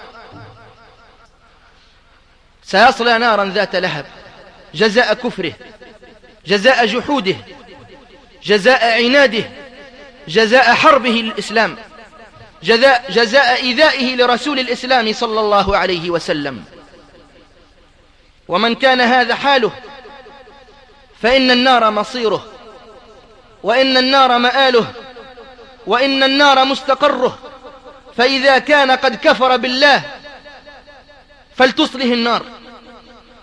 سيصلى نارا ذات لهب. جزاء كفره جزاء جحوده جزاء عناده جزاء حربه للإسلام جزاء, جزاء إيذائه لرسول الإسلام صلى الله عليه وسلم. ومن كان هذا حاله فإن النار مصيره وإن النار مآله وإن النار مستقره فإذا كان قد كفر بالله فلتصله النار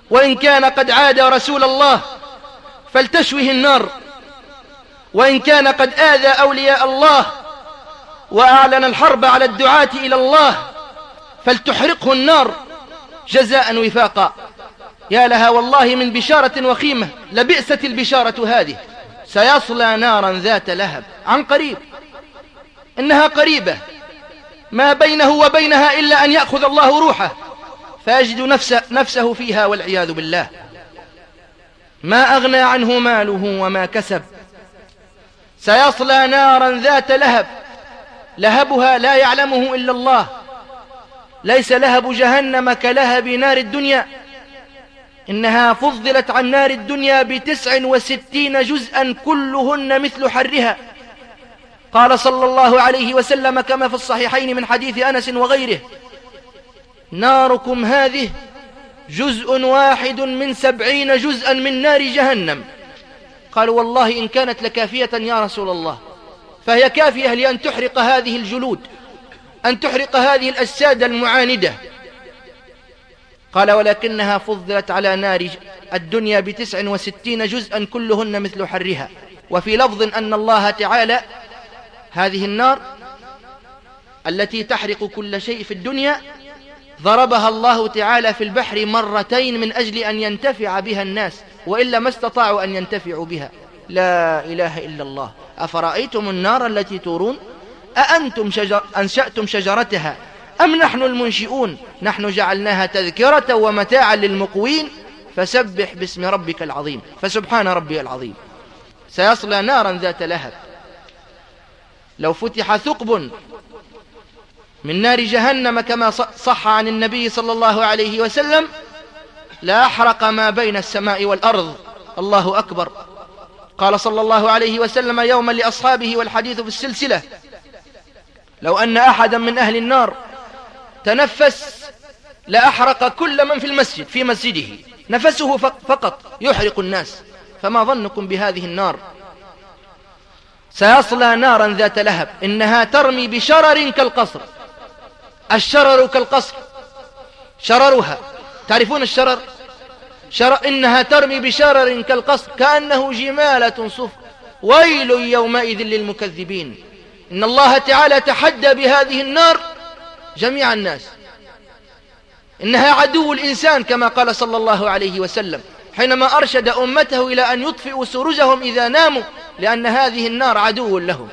وإن كان قد عاد رسول الله فلتشوه النار وإن كان قد آذى أولياء الله وأعلن الحرب على الدعاة إلى الله فلتحرقه النار جزاء وفاقا. يا لها والله من بشارة وخيمة لبئست البشارة هذه. سيصلى نارا ذات لهب. عن قريب. إنها قريبة. ما بينه وبينها إلا أن يأخذ الله روحه. فيجد نفسه, نفسه فيها والعياذ بالله. ما أغنى عنه ماله وما كسب. سيصلى نارا ذات لهب. لهبها لا يعلمه إلا الله. ليس لهب جهنم كلهب نار الدنيا. إنها فضلت عن نار الدنيا بتسع وستين جزءا كلهن مثل حرها. قال صلى الله عليه وسلم كما في الصحيحين من حديث أنس وغيره ناركم هذه جزء واحد من سبعين جزءا من نار جهنم. قالوا والله إن كانت لكافية يا رسول الله فهي كافية لأن تحرق هذه الجلود أن تحرق هذه الأجساد المعاندة. قال ولكنها فضلت على نار الدنيا بتسع وستين جزءا كلهن مثل حرها. وفي لفظ أن الله تعالى هذه النار التي تحرق كل شيء في الدنيا ضربها الله تعالى في البحر مرتين من أجل أن ينتفع بها الناس وإلا ما استطاعوا أن ينتفعوا بها. لا إله إلا الله. أفرأيتم النار التي تورون؟ أأنتم شجر أنشأتم شجرتها؟ أم نحن المنشئون؟ نحن جعلناها تذكرة ومتاعا للمقوين. فسبح باسم ربك العظيم. فسبحان ربي العظيم. سيصلى نارا ذات لهب. لو فتح ثقب من نار جهنم كما صح عن النبي صلى الله عليه وسلم لا أحرق ما بين السماء والأرض. الله أكبر. قال صلى الله عليه وسلم يوما لأصحابه والحديث في السلسلة لو أن أحدا من أهل النار تنفس لأحرق كل من في المسجد في مسجده. نفسه فقط يحرق الناس. فما ظنكم بهذه النار؟ سيصلى نارا ذات لهب إنها ترمي بشرر كالقصر. الشرر كالقصر. شررها. تعرفون الشرر؟ شرر إنها ترمي بشرر كالقصر كأنه جمالة صف ويل يومئذ للمكذبين. إن الله تعالى تحدى بهذه النار جميع الناس. إنها عدو الإنسان كما قال صلى الله عليه وسلم حينما أرشد أمته إلى أن يطفئوا سرجهم إذا ناموا لأن هذه النار عدو لهم.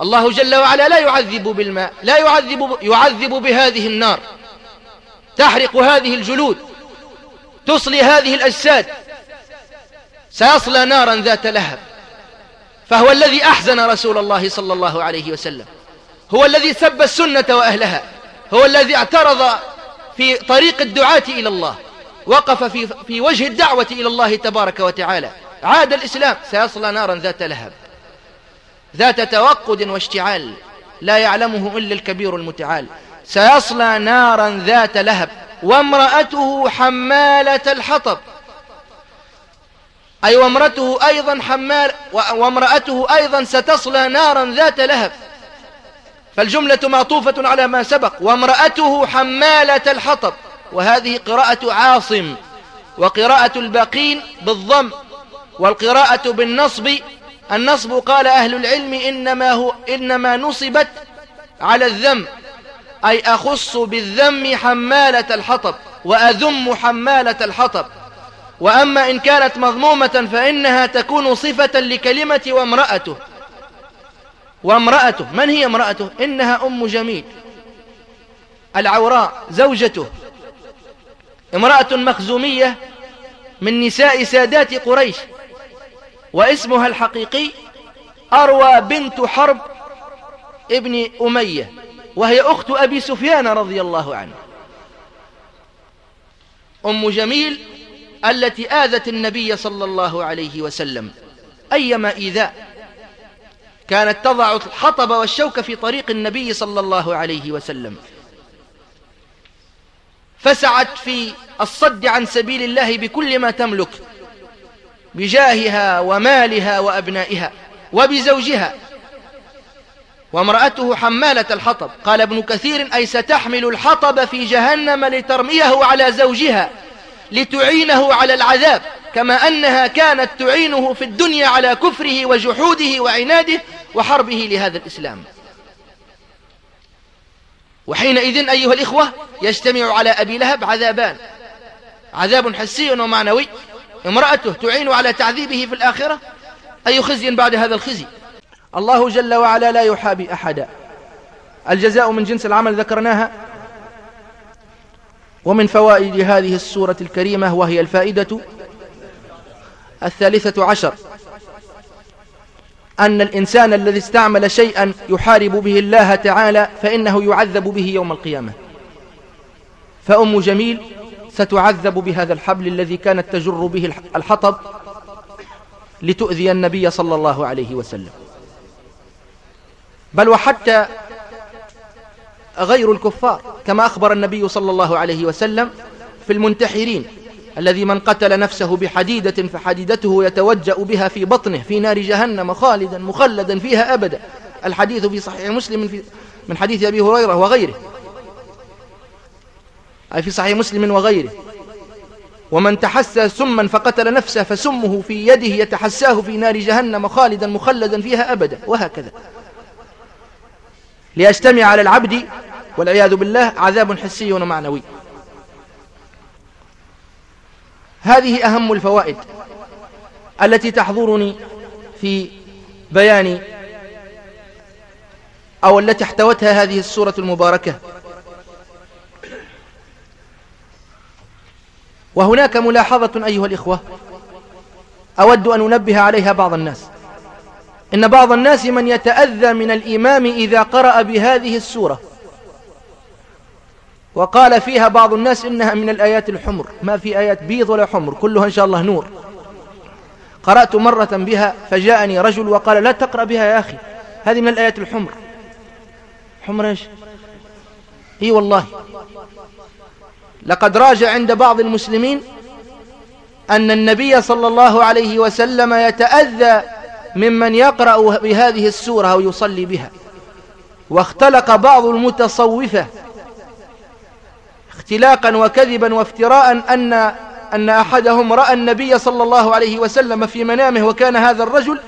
الله جل وعلا لا يعذب بالماء لا يعذب, يعذب بهذه النار. تحرق هذه الجلود تصلي هذه الأجساد. سيصلى نارا ذات لهب. فهو الذي أحزن رسول الله صلى الله عليه وسلم. هو الذي سب السنة وأهلها. هو الذي اعترض في طريق الدعاة إلى الله. وقف في, في وجه الدعوة إلى الله تبارك وتعالى. عاد الإسلام. سيصلى نارا ذات لهب. ذات توقد واشتعال. لا يعلمه إلا الكبير المتعال. سيصلى نارا ذات لهب. وامرأته حمالة الحطب. أي وامرأته أيضا حمال وامرأته أيضا ستصلى نارا ذات لهب. فالجملة معطوفة على ما سبق. وامرأته حمالة الحطب. وهذه قراءة عاصم. وقراءة الباقين بالضم. والقراءة بالنصب. النصب قال أهل العلم إنما, هو إنما نصبت على الذم. أي أخص بالذم حمالة الحطب. وأذم حمالة الحطب. وأما إن كانت مضمومة فإنها تكون صفة لكلمة وامرأته. وامرأته من هي امرأته؟ إنها أم جميل. العوراء زوجته. امرأة مخزومية من نساء سادات قريش. واسمها الحقيقي أروى بنت حرب ابن أمية وهي أخت أبي سفيان رضي الله عنه. أم جميل التي آذت النبي صلى الله عليه وسلم. أيما إيذاء كانت تضع الحطب والشوك في طريق النبي صلى الله عليه وسلم. فسعت في الصد عن سبيل الله بكل ما تملك بجاهها ومالها وأبنائها وبزوجها. وامرأته حمالة الحطب. قال ابن كثير أي ستحمل الحطب في جهنم لترميه على زوجها؟ لتعينه على العذاب كما أنها كانت تعينه في الدنيا على كفره وجحوده وعناده وحربه لهذا الإسلام. وحينئذ أيها الإخوة يجتمع على أبي لهب عذابان. عذاب حسي ومعنوي. امرأته تعين على تعذيبه في الآخرة. أي خزي بعد هذا الخزي؟ الله جل وعلا لا يحابي أحدا. الجزاء من جنس العمل ذكرناها. ومن فوائد هذه السورة الكريمة وهي الفائدة الثالثة عشر أن الإنسان الذي استعمل شيئا يحارب به الله تعالى فإنه يعذب به يوم القيامة. فأم جميل ستعذب بهذا الحبل الذي كانت تجر به الحطب لتؤذي النبي صلى الله عليه وسلم. بل وحتى غير الكفار كما أخبر النبي صلى الله عليه وسلم في المنتحرين الذي من قتل نفسه بحديدة فحديدته يتوجأ بها في بطنه في نار جهنم خالدا مخلدا فيها أبدا. الحديث في صحيح مسلم من حديث أبي هريرة وغيره. أي في صحيح مسلم وغيره. ومن تحسى سما فقتل نفسه فسمه في يده يتحساه في نار جهنم خالدا مخلدا فيها أبدا وهكذا. ليجتمع على العبد والعياذ بالله عذاب حسي ومعنوي. هذه أهم الفوائد التي تحضرني في بيان أو التي احتوتها هذه السورة المباركة. وهناك ملاحظة أيها الإخوة أود أن أنبه عليها بعض الناس. إن بعض الناس من يتأذى من الإمام إذا قرأ بهذه السورة. وقال فيها بعض الناس إنها من الآيات الحمر. ما في آيات بيض ولا حمر كلها إن شاء الله نور. قرأت مرة بها فجاءني رجل وقال لا تقرأ بها يا أخي هذه من الآيات الحمر. حمر إيش؟ إي والله. لقد راجع عند بعض المسلمين أن النبي صلى الله عليه وسلم يتأذى ممن يقرأ بهذه السورة أو يصلي بها. واختلق بعض المتصوفة اختلاقا وكذبا وافتراء أن, أن أحدهم رأى النبي صلى الله عليه وسلم في منامه وكان هذا الرجل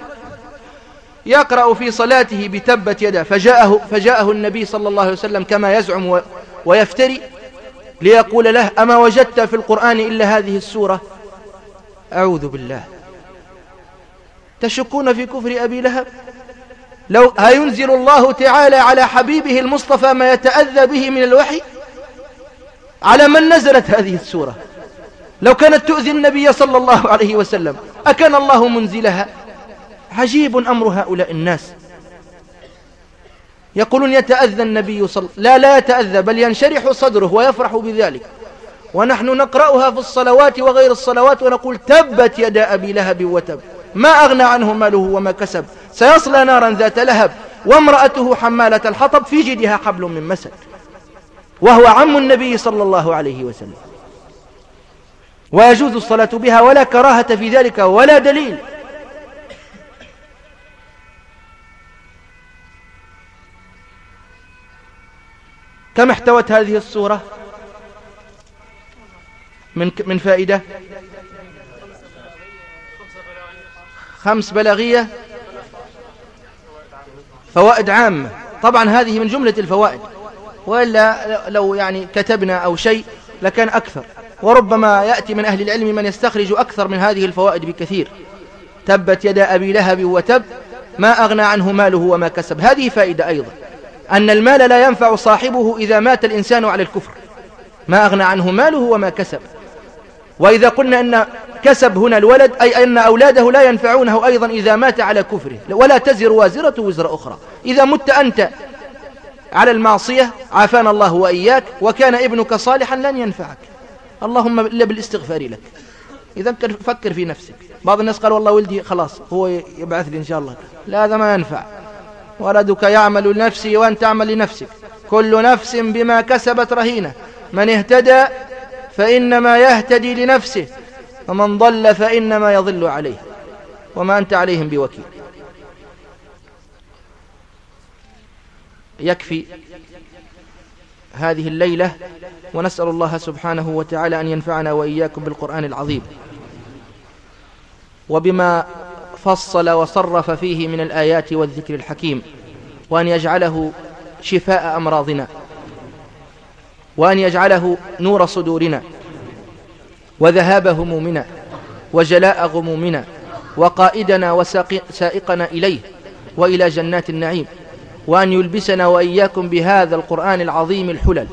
يقرأ في صلاته بتبت يده فجاءه, فجاءه النبي صلى الله عليه وسلم كما يزعم ويفتري ليقول له أما وجدت في القرآن إلا هذه السورة؟ أعوذ بالله. تشكون في كفر أبي لهب؟ لو هينزل الله تعالى على حبيبه المصطفى ما يتأذى به من الوحي؟ على من نزلت هذه السورة. لو كانت تؤذي النبي صلى الله عليه وسلم أكان الله منزلها؟ عجيب أمر هؤلاء الناس. يقولون يتأذى النبي صلى لا لا يتأذى بل ينشرح صدره ويفرح بذلك. ونحن نقرأها في الصلوات وغير الصلوات ونقول تبت يدا أبي لهب وتب. ما أغنى عنه ماله وما كسب. سيصلى نارا ذات لهب. وامرأته حمالة الحطب في جدها حبل من مسد. وهو عم النبي صلى الله عليه وسلم. ويجوز الصلاة بها ولا كراهة في ذلك ولا دليل. كم احتوت هذه الصورة؟ من من فائدة؟ خمس بلاغية؟ فوائد عامة. طبعا هذه من جملة الفوائد. وإلا لو يعني كتبنا أو شيء لكان أكثر. وربما يأتي من أهل العلم من يستخرج أكثر من هذه الفوائد بكثير. تبت يدا أبي لهب وتب ما أغنى عنه ماله وما كسب. هذه فائدة أيضا. أن المال لا ينفع صاحبه إذا مات الإنسان على الكفر. ما أغنى عنه ماله وما كسب. وإذا قلنا أن كسب هنا الولد أي أن أولاده لا ينفعونه أيضا إذا مات على كفره. ولا تزر وازرة وزر أخرى. إذا مت أنت على المعصية عافانا الله وإياك وكان ابنك صالحا لن ينفعك. اللهم إلا بالاستغفار لك. إذا فكر في نفسك. بعض الناس قال والله ولدي خلاص هو يبعث لي إن شاء الله. لا هذا ما ينفع. ولدك يعمل لنفسه وأنت تعمل لنفسك. كل نفس بما كسبت رهينة. من اهتدى فإنما يهتدي لنفسه ومن ضل فإنما يضل عليه. وما أنت عليهم بوكيل. يكفي هذه الليلة ونسأل الله سبحانه وتعالى أن ينفعنا وإياكم بالقرآن العظيم. وبما فصل وصرف فيه من الآيات والذكر الحكيم وأن يجعله شفاء أمراضنا وأن يجعله نور صدورنا وذهاب همومنا وجلاء غمومنا وقائدنا وسائقنا إليه وإلى جنات النعيم. وأن يلبسنا وإياكم بهذا القرآن العظيم الحلل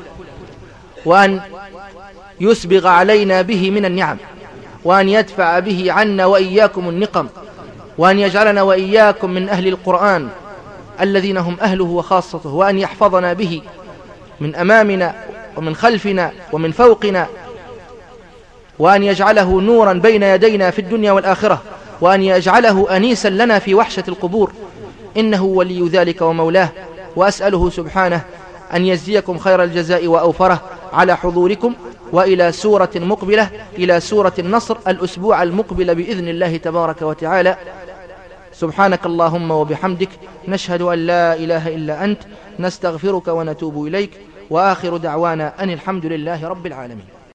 وأن يسبغ علينا به من النعم وأن يدفع به عنا وإياكم النقم وأن يجعلنا وإياكم من أهل القرآن الذين هم أهله وخاصته وأن يحفظنا به من أمامنا ومن خلفنا ومن فوقنا وأن يجعله نورا بين يدينا في الدنيا والآخرة وأن يجعله أنيسا لنا في وحشة القبور إنه ولي ذلك ومولاه وأسأله سبحانه أن يجزيكم خير الجزاء وأوفره على حضوركم وإلى سورة مقبلة إلى سورة النصر الأسبوع المقبل بإذن الله تبارك وتعالى. سبحانك اللهم وبحمدك نشهد أن لا إله إلا أنت نستغفرك ونتوب إليك وآخر دعوانا أن الحمد لله رب العالمين.